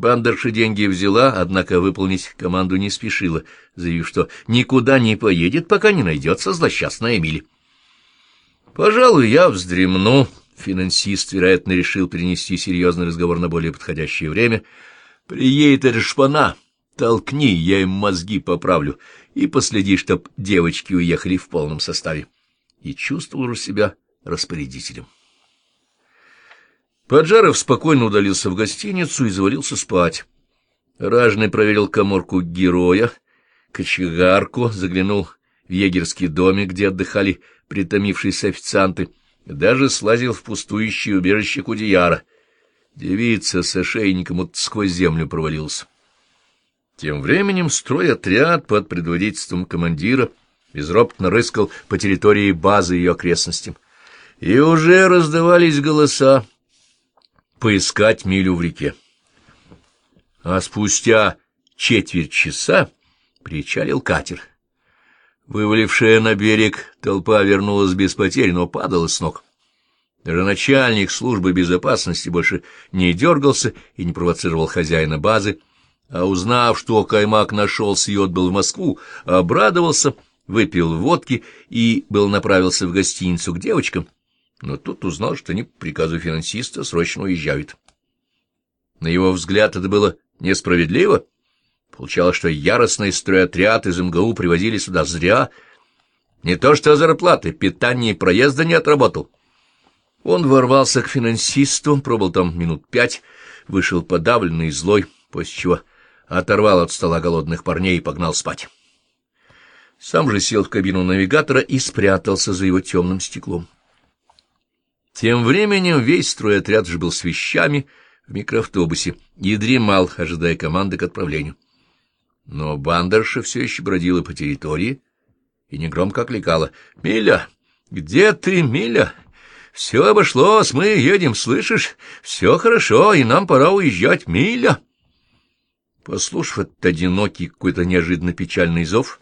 Бандерша деньги взяла, однако выполнить команду не спешила, заявив, что никуда не поедет, пока не найдется злосчастная Эмили. «Пожалуй, я вздремну», — финансист, вероятно, решил перенести серьезный разговор на более подходящее время. «Приедет эта шпана, толкни, я им мозги поправлю, и последи, чтоб девочки уехали в полном составе». И чувствовал себя распорядителем. Поджаров спокойно удалился в гостиницу и завалился спать. Ражный проверил коморку героя, кочегарку, заглянул в егерский домик, где отдыхали притомившиеся официанты, даже слазил в пустующее убежище Кудеяра. Девица с ошейником вот сквозь землю провалился. Тем временем стройотряд под предводительством командира безропотно рыскал по территории базы и ее окрестностям. И уже раздавались голоса, поискать милю в реке. А спустя четверть часа причалил катер. Вывалившая на берег толпа вернулась без потерь, но падала с ног. Даже начальник службы безопасности больше не дергался и не провоцировал хозяина базы, а узнав, что Каймак нашелся и отбыл в Москву, обрадовался, выпил водки и был направился в гостиницу к девочкам, но тут узнал, что они по приказу финансиста срочно уезжают. На его взгляд это было несправедливо. Получалось, что яростный стройотряд из МГУ привозили сюда зря. Не то что зарплаты, питание и проезда не отработал. Он ворвался к финансисту, пробыл там минут пять, вышел подавленный и злой, после чего оторвал от стола голодных парней и погнал спать. Сам же сел в кабину навигатора и спрятался за его темным стеклом. Тем временем весь стройотряд же был с вещами в микроавтобусе и дремал, ожидая команды к отправлению. Но бандерша все еще бродила по территории и негромко окликала. — Миля! Где ты, Миля? Все обошлось, мы едем, слышишь? Все хорошо, и нам пора уезжать, Миля! Послушав этот одинокий, какой-то неожиданно печальный зов,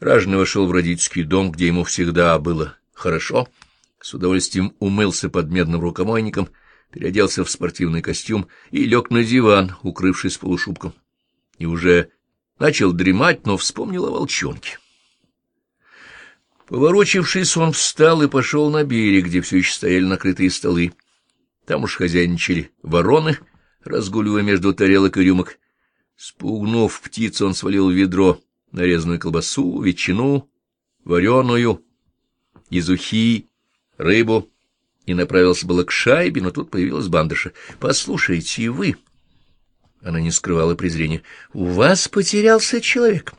Ражный вошел в родительский дом, где ему всегда было хорошо — с удовольствием умылся под медным рукомойником, переоделся в спортивный костюм и лег на диван, укрывшись полушубком. И уже начал дремать, но вспомнил о волчонке. Поворочившись, он встал и пошел на берег, где все еще стояли накрытые столы. Там уж хозяйничали вороны, разгуливая между тарелок и рюмок. Спугнув птицу, он свалил в ведро нарезанную колбасу, ветчину, вареную, изухи рыбу и направился было к шайбе, но тут появилась бандыша. — Послушайте, вы... Она не скрывала презрения. — У вас потерялся человек.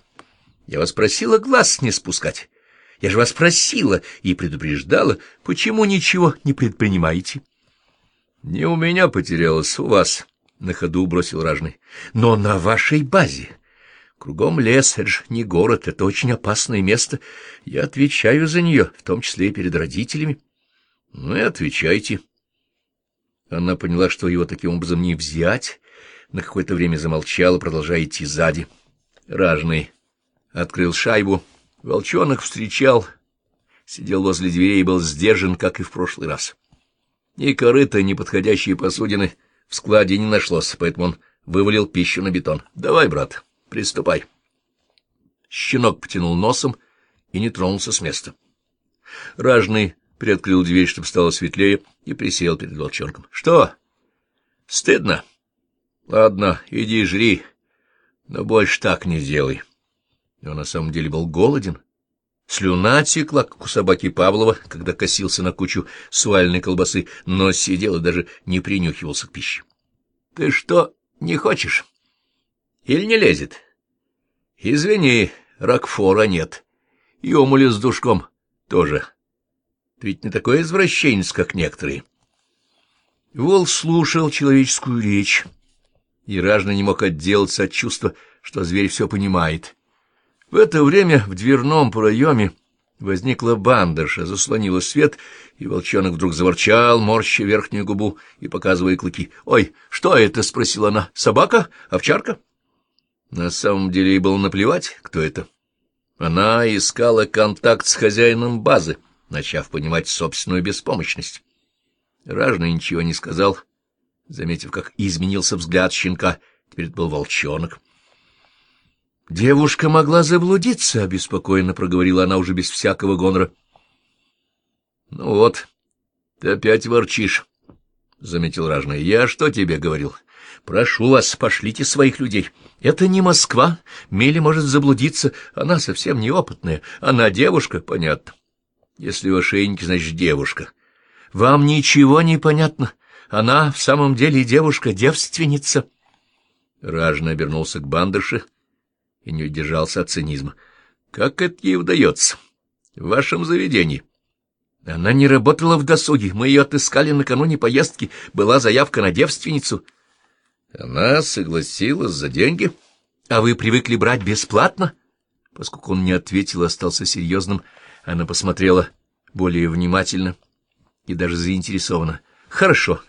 Я вас просила глаз не спускать. Я же вас просила и предупреждала, почему ничего не предпринимаете. — Не у меня потерялось, у вас, — на ходу бросил ражный. — Но на вашей базе. Кругом лес, это же не город, это очень опасное место. Я отвечаю за нее, в том числе и перед родителями. Ну и отвечайте. Она поняла, что его таким образом не взять, на какое-то время замолчала, продолжая идти сзади. Ражный открыл шайбу, волчонок встречал, сидел возле дверей и был сдержан, как и в прошлый раз. Ни корыта, ни подходящие посудины в складе не нашлось, поэтому он вывалил пищу на бетон. — Давай, брат, приступай. Щенок потянул носом и не тронулся с места. Ражный приоткрыл дверь, чтобы стало светлее, и присел перед волчонком. — Что? Стыдно? — Ладно, иди жри, но больше так не делай. Он на самом деле был голоден. Слюна текла, как у собаки Павлова, когда косился на кучу суальной колбасы, но сидел и даже не принюхивался к пище. — Ты что, не хочешь? Или не лезет? — Извини, Рокфора нет. И омуля с душком тоже. — ты ведь не такой извращенец, как некоторые. Волк слушал человеческую речь, и ражно не мог отделаться от чувства, что зверь все понимает. В это время в дверном проеме возникла бандерша, заслонила свет, и волчонок вдруг заворчал, морща верхнюю губу и показывая клыки. — Ой, что это? — спросила она. — Собака? Овчарка? На самом деле ей было наплевать, кто это. Она искала контакт с хозяином базы начав понимать собственную беспомощность. Ражный ничего не сказал, заметив, как изменился взгляд щенка. Теперь это был волчонок. — Девушка могла заблудиться, — обеспокоенно проговорила она уже без всякого гонора. — Ну вот, ты опять ворчишь, — заметил ражный. — Я что тебе говорил? Прошу вас, пошлите своих людей. Это не Москва. Мели может заблудиться. Она совсем неопытная. Она девушка, понятно. Если в ошейнике, значит, девушка. Вам ничего не понятно. Она в самом деле девушка-девственница. Ражный обернулся к бандерше и не удержался от цинизма. Как это ей удается? В вашем заведении. Она не работала в досуге. Мы ее отыскали накануне поездки. Была заявка на девственницу. Она согласилась за деньги. А вы привыкли брать бесплатно? Поскольку он не ответил, остался серьезным, она посмотрела более внимательно и даже заинтересованно. Хорошо,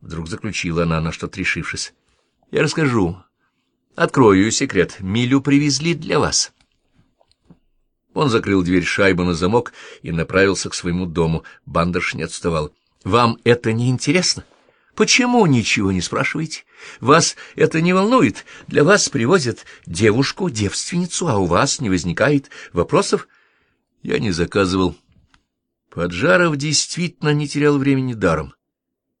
вдруг заключила она, на что-то решившись. Я расскажу. Открою секрет. Милю привезли для вас. Он закрыл дверь шайбы на замок и направился к своему дому. Бандерш не отставал. — Вам это не интересно? — Почему ничего не спрашиваете? Вас это не волнует? Для вас привозят девушку, девственницу, а у вас не возникает вопросов? Я не заказывал. Поджаров действительно не терял времени даром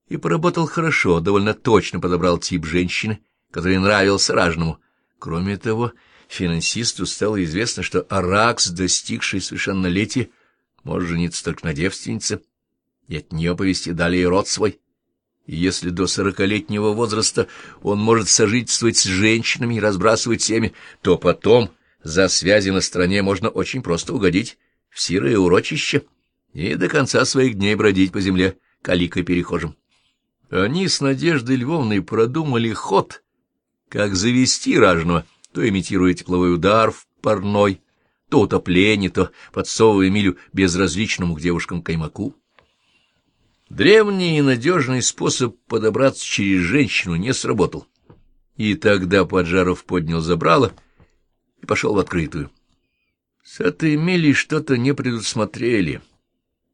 и поработал хорошо, довольно точно подобрал тип женщины, который нравился ражному. Кроме того, финансисту стало известно, что Аракс, достигший совершеннолетия, может жениться только на девственнице, и от нее повести далее род свой. И если до сорокалетнего возраста он может сожительствовать с женщинами и разбрасывать семя, то потом за связи на стороне можно очень просто угодить в сирое урочище и до конца своих дней бродить по земле каликой перехожим. Они с Надеждой Львовной продумали ход, как завести ражного, то имитируя тепловой удар в парной, то утопление, то подсовывая милю безразличному к девушкам каймаку. Древний и надежный способ подобраться через женщину не сработал. И тогда Поджаров поднял забрало и пошел в открытую. С этой мили что-то не предусмотрели,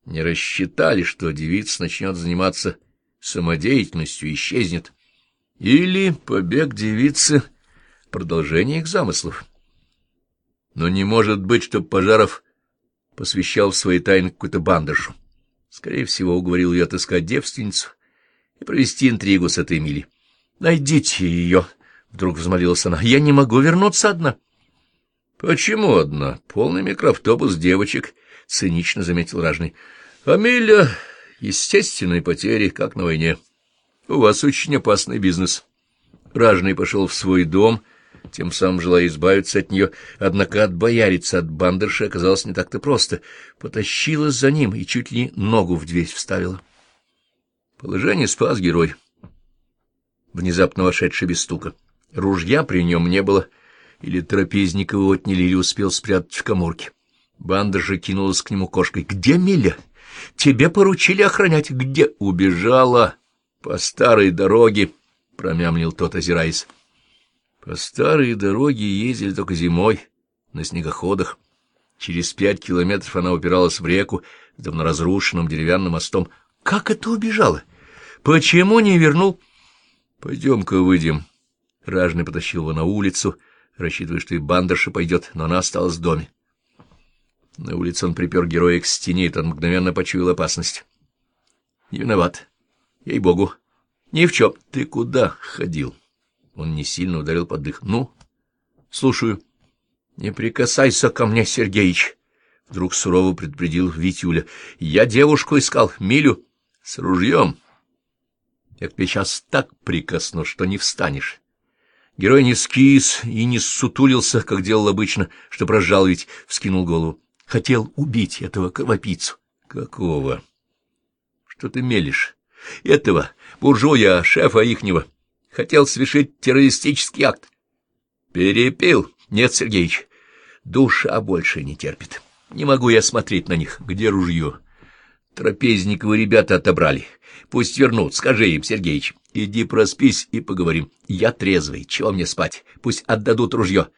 не рассчитали, что девица начнет заниматься самодеятельностью и исчезнет. Или побег девицы — продолжение их замыслов. Но не может быть, чтобы Пожаров посвящал в свои тайны какую-то бандершу. Скорее всего, уговорил ее отыскать девственницу и провести интригу с этой Мили. — Найдите ее, — вдруг взмолилась она. — Я не могу вернуться одна. — Почему одна? Полный микроавтобус девочек, — цинично заметил Ражный. — Амиля, естественные потери, как на войне. У вас очень опасный бизнес. Ражный пошел в свой дом тем самым желая избавиться от нее, однако отбояриться от бандерши оказалось не так-то просто. Потащилась за ним и чуть ли ногу в дверь вставила. Положение спас герой, внезапно вошедший без стука. Ружья при нем не было, или трапезник его отняли, или успел спрятать в коморке. Банда кинулась к нему кошкой. «Где Миля? Тебе поручили охранять. Где?» «Убежала по старой дороге», — промямлил тот, озираясь. По старой дороге ездили только зимой, на снегоходах. Через пять километров она упиралась в реку с давно разрушенным деревянным мостом. Как это убежала? Почему не вернул? Пойдем-ка выйдем. Ражный потащил его на улицу, рассчитывая, что и бандерша пойдет, но она осталась в доме. На улице он припер героя к стене, и тот мгновенно почуял опасность. Не виноват. Ей-богу. Ни в чем. Ты куда ходил? Он не сильно ударил под дых. — Ну, слушаю. — Не прикасайся ко мне, Сергеич! — вдруг сурово предупредил Витюля. — Я девушку искал, Милю, с ружьем. Я к тебе сейчас так прикосну, что не встанешь. Герой не скис и не сутулился, как делал обычно, что разжаловать, вскинул голову. Хотел убить этого кровопийцу. — Какого? — Что ты мелешь? — Этого, буржуя, шефа ихнего. — хотел совершить террористический акт. Перепил? Нет, Сергеич. Душа больше не терпит. Не могу я смотреть на них. Где ружье? Трапезниковы ребята отобрали. Пусть вернут. Скажи им, Сергеич. Иди проспись и поговорим. Я трезвый. Чего мне спать? Пусть отдадут ружье.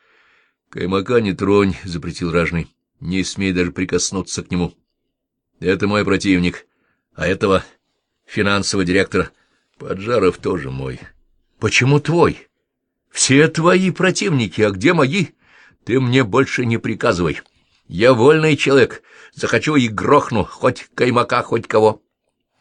Каймака не тронь, — запретил ражный. Не смей даже прикоснуться к нему. Это мой противник. А этого финансового директора Поджаров тоже мой. Почему твой? Все твои противники, а где мои? Ты мне больше не приказывай. Я вольный человек, захочу и грохну, хоть каймака, хоть кого.